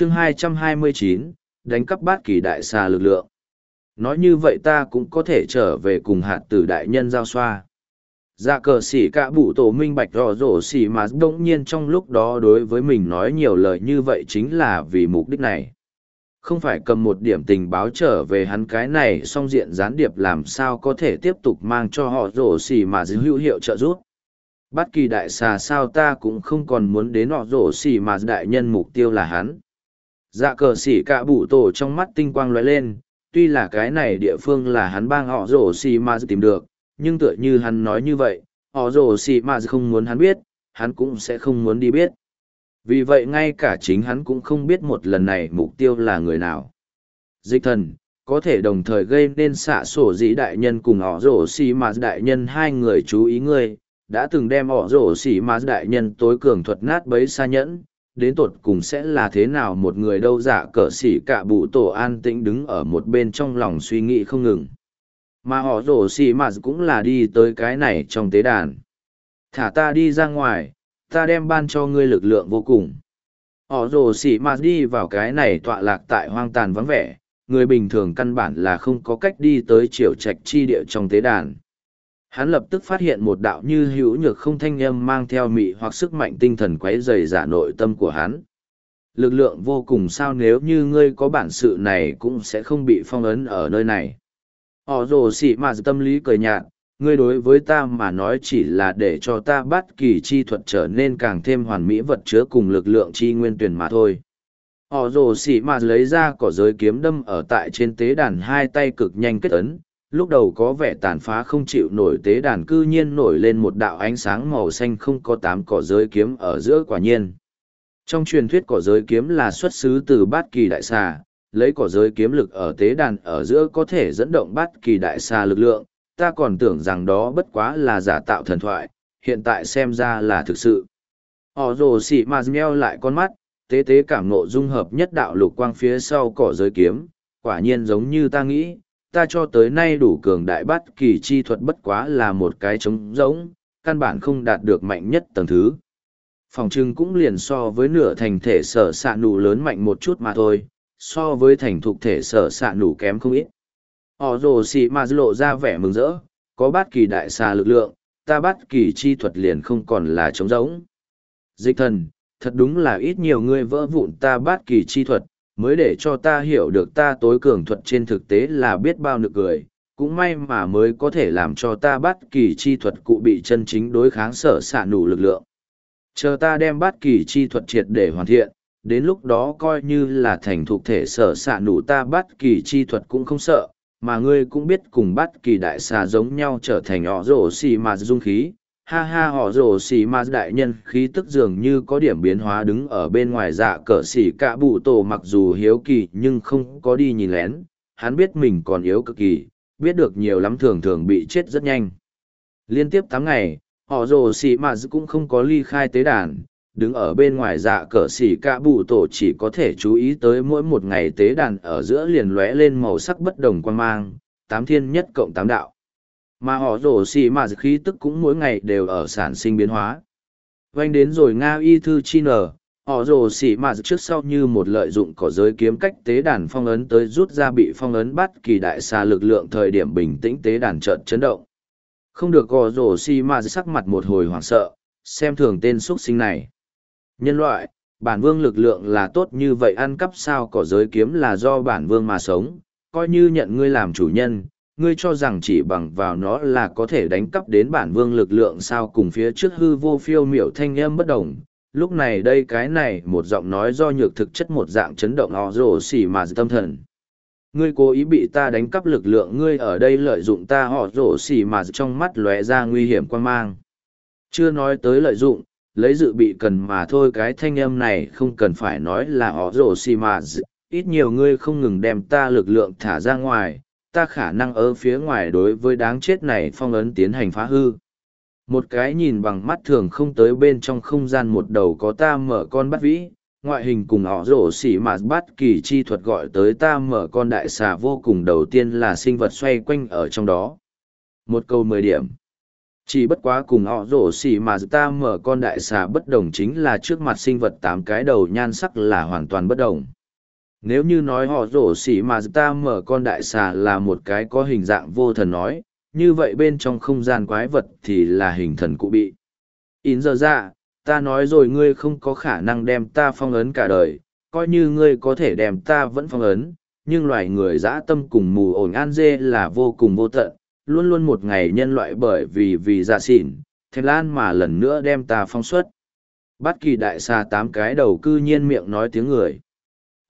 chương 229, đánh cắp bát kỳ đại xà lực lượng. Nói như vậy ta cũng có thể trở về cùng hạt tử đại nhân giao xoa. Dạ cờ xỉ cả bụ tổ minh bạch rõ rổ xỉ mà đông nhiên trong lúc đó đối với mình nói nhiều lời như vậy chính là vì mục đích này. Không phải cầm một điểm tình báo trở về hắn cái này song diện gián điệp làm sao có thể tiếp tục mang cho họ rổ xỉ mà hữu hiệu trợ giúp. Bất kỳ đại xà sao ta cũng không còn muốn đến họ rổ xỉ mà đại nhân mục tiêu là hắn. Dạ cờ xỉ cạ bụ tổ trong mắt tinh quang lóe lên, tuy là cái này địa phương là hắn bang họ rổ xì mà tìm được, nhưng tựa như hắn nói như vậy, họ rổ xì mà không muốn hắn biết, hắn cũng sẽ không muốn đi biết. Vì vậy ngay cả chính hắn cũng không biết một lần này mục tiêu là người nào. Dịch thần, có thể đồng thời gây nên xạ sổ dĩ đại nhân cùng họ rổ xì mà đại nhân hai người chú ý ngươi, đã từng đem họ rổ xì mà đại nhân tối cường thuật nát bấy xa nhẫn, đến tột cùng sẽ là thế nào một người đâu giả cờ xỉ cả bụ tổ an tĩnh đứng ở một bên trong lòng suy nghĩ không ngừng. Mà họ rổ xỉ mà cũng là đi tới cái này trong tế đàn. Thả ta đi ra ngoài, ta đem ban cho ngươi lực lượng vô cùng. Họ rồ xỉ mà đi vào cái này tọa lạc tại hoang tàn vắng vẻ, người bình thường căn bản là không có cách đi tới triều trạch chi địa trong tế đàn hắn lập tức phát hiện một đạo như hữu nhược không thanh âm mang theo mị hoặc sức mạnh tinh thần quấy dày giả nội tâm của hắn. Lực lượng vô cùng sao nếu như ngươi có bản sự này cũng sẽ không bị phong ấn ở nơi này. Họ rồ xị mà tâm lý cười nhạt, ngươi đối với ta mà nói chỉ là để cho ta bắt kỳ chi thuật trở nên càng thêm hoàn mỹ vật chứa cùng lực lượng chi nguyên tuyển mà thôi. Họ rồ xị mà lấy ra cỏ giới kiếm đâm ở tại trên tế đàn hai tay cực nhanh kết ấn lúc đầu có vẻ tàn phá không chịu nổi tế đàn cư nhiên nổi lên một đạo ánh sáng màu xanh không có tám cỏ giới kiếm ở giữa quả nhiên. Trong truyền thuyết cỏ giới kiếm là xuất xứ từ bát kỳ đại xà, lấy cỏ giới kiếm lực ở tế đàn ở giữa có thể dẫn động bát kỳ đại xà lực lượng, ta còn tưởng rằng đó bất quá là giả tạo thần thoại, hiện tại xem ra là thực sự. Họ rồ xị mà nheo lại con mắt, tế tế cảm nộ dung hợp nhất đạo lục quang phía sau cỏ giới kiếm, quả nhiên giống như ta nghĩ, ta cho tới nay đủ cường đại bắt kỳ chi thuật bất quá là một cái trống rỗng, căn bản không đạt được mạnh nhất tầng thứ. Phòng trưng cũng liền so với nửa thành thể sở xạ nụ lớn mạnh một chút mà thôi, so với thành thục thể sở xạ nụ kém không ít. Họ rồ xì mà lộ ra vẻ mừng rỡ, có bát kỳ đại xà lực lượng, ta bắt kỳ chi thuật liền không còn là trống rỗng. Dịch thần, thật đúng là ít nhiều người vỡ vụn ta bắt kỳ chi thuật, mới để cho ta hiểu được ta tối cường thuật trên thực tế là biết bao nực cười, cũng may mà mới có thể làm cho ta bắt kỳ chi thuật cụ bị chân chính đối kháng sở xạ nủ lực lượng. Chờ ta đem bắt kỳ chi thuật triệt để hoàn thiện, đến lúc đó coi như là thành thuộc thể sở xạ nủ ta bắt kỳ chi thuật cũng không sợ, mà ngươi cũng biết cùng bắt kỳ đại xà giống nhau trở thành họ rổ xì mà dung khí, ha ha, họ rồ xì ma đại nhân, khí tức dường như có điểm biến hóa đứng ở bên ngoài dạ cờ xì cả bụ tổ, mặc dù hiếu kỳ nhưng không có đi nhìn lén. Hắn biết mình còn yếu cực kỳ, biết được nhiều lắm thường thường bị chết rất nhanh. Liên tiếp tám ngày, họ rồ xì ma cũng không có ly khai tế đàn. Đứng ở bên ngoài dạ cờ xì cả bụ tổ chỉ có thể chú ý tới mỗi một ngày tế đàn ở giữa liền lóe lên màu sắc bất đồng quan mang. Tám thiên nhất cộng tám đạo mà họ rổ xì mà khí tức cũng mỗi ngày đều ở sản sinh biến hóa. Vanh đến rồi nga y thư chi nở họ rồ xỉ mà trước sau như một lợi dụng cỏ giới kiếm cách tế đàn phong ấn tới rút ra bị phong ấn bắt kỳ đại xa lực lượng thời điểm bình tĩnh tế đàn trợn chấn động. Không được gò rồ xì mà sắc mặt một hồi hoảng sợ, xem thường tên x u ấ t sinh này. Nhân loại, bản vương lực lượng là tốt như vậy ăn cắp sao cỏ giới kiếm là do bản vương mà sống, coi như nhận ngươi làm chủ nhân ngươi cho rằng chỉ bằng vào nó là có thể đánh cắp đến bản vương lực lượng sao cùng phía trước hư vô phiêu miểu thanh âm bất đồng. Lúc này đây cái này một giọng nói do nhược thực chất một dạng chấn động o rổ xỉ mà tâm thần. Ngươi cố ý bị ta đánh cắp lực lượng ngươi ở đây lợi dụng ta họ rổ xỉ mà trong mắt lóe ra nguy hiểm quan mang. Chưa nói tới lợi dụng, lấy dự bị cần mà thôi cái thanh âm này không cần phải nói là họ rổ xỉ mà ít nhiều ngươi không ngừng đem ta lực lượng thả ra ngoài ta khả năng ở phía ngoài đối với đáng chết này phong ấn tiến hành phá hư. Một cái nhìn bằng mắt thường không tới bên trong không gian một đầu có ta mở con bắt vĩ, ngoại hình cùng họ rổ xỉ mà bắt kỳ chi thuật gọi tới ta mở con đại xà vô cùng đầu tiên là sinh vật xoay quanh ở trong đó. Một câu mười điểm. Chỉ bất quá cùng họ rổ xỉ mà ta mở con đại xà bất đồng chính là trước mặt sinh vật tám cái đầu nhan sắc là hoàn toàn bất đồng. Nếu như nói họ rổ xỉ mà ta mở con đại xà là một cái có hình dạng vô thần nói, như vậy bên trong không gian quái vật thì là hình thần cụ bị. In giờ ra, ta nói rồi ngươi không có khả năng đem ta phong ấn cả đời, coi như ngươi có thể đem ta vẫn phong ấn, nhưng loài người dã tâm cùng mù ổn an dê là vô cùng vô tận, luôn luôn một ngày nhân loại bởi vì vì dạ xỉn, thèm lan mà lần nữa đem ta phong xuất. Bắt kỳ đại xà tám cái đầu cư nhiên miệng nói tiếng người.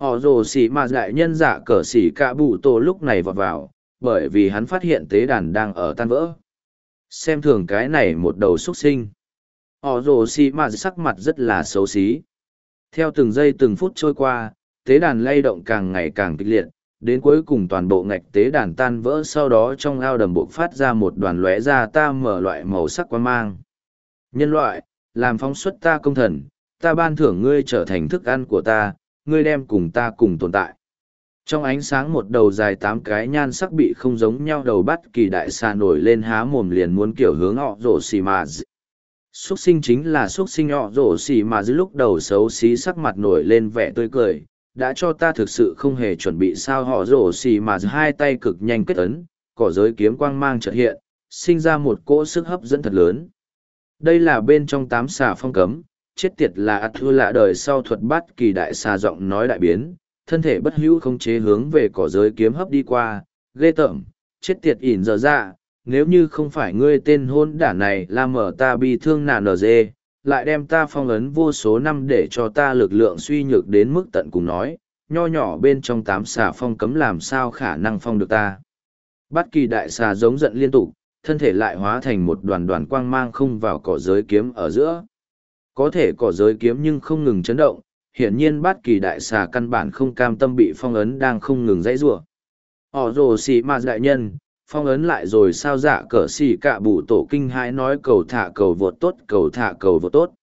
Họ rồ xỉ mà đại nhân giả cờ xỉ cả bụ tổ lúc này vọt vào, bởi vì hắn phát hiện tế đàn đang ở tan vỡ. Xem thường cái này một đầu xuất sinh. Họ rồ xỉ mà sắc mặt rất là xấu xí. Theo từng giây từng phút trôi qua, tế đàn lay động càng ngày càng kịch liệt, đến cuối cùng toàn bộ ngạch tế đàn tan vỡ sau đó trong ao đầm buộc phát ra một đoàn lóe ra ta mở loại màu sắc quan mang. Nhân loại, làm phóng xuất ta công thần, ta ban thưởng ngươi trở thành thức ăn của ta, ngươi đem cùng ta cùng tồn tại. Trong ánh sáng một đầu dài tám cái nhan sắc bị không giống nhau đầu bắt kỳ đại xà nổi lên há mồm liền muốn kiểu hướng họ rổ xì mà Xuất sinh chính là xuất sinh họ rổ xì mà dưới lúc đầu xấu xí sắc mặt nổi lên vẻ tươi cười, đã cho ta thực sự không hề chuẩn bị sao họ rổ xì mà hai tay cực nhanh kết ấn, cỏ giới kiếm quang mang trợ hiện, sinh ra một cỗ sức hấp dẫn thật lớn. Đây là bên trong tám xà phong cấm, chết tiệt là ắt thua lạ đời sau thuật bắt kỳ đại xà giọng nói đại biến, thân thể bất hữu không chế hướng về cỏ giới kiếm hấp đi qua, ghê tởm, chết tiệt ỉn giờ ra, dạ, nếu như không phải ngươi tên hôn đả này là mở ta bi thương nản ở dê, lại đem ta phong ấn vô số năm để cho ta lực lượng suy nhược đến mức tận cùng nói, nho nhỏ bên trong tám xà phong cấm làm sao khả năng phong được ta. Bắt kỳ đại xà giống giận liên tục, thân thể lại hóa thành một đoàn đoàn quang mang không vào cỏ giới kiếm ở giữa. Có thể cỏ giới kiếm nhưng không ngừng chấn động, hiển nhiên bát kỳ đại xà căn bản không cam tâm bị phong ấn đang không ngừng dãy rủa. Ỏ rồ xì mà đại nhân, phong ấn lại rồi sao dạ cỡ xì cạ bụ tổ kinh hãi nói cầu thả cầu vượt tốt cầu thả cầu vượt tốt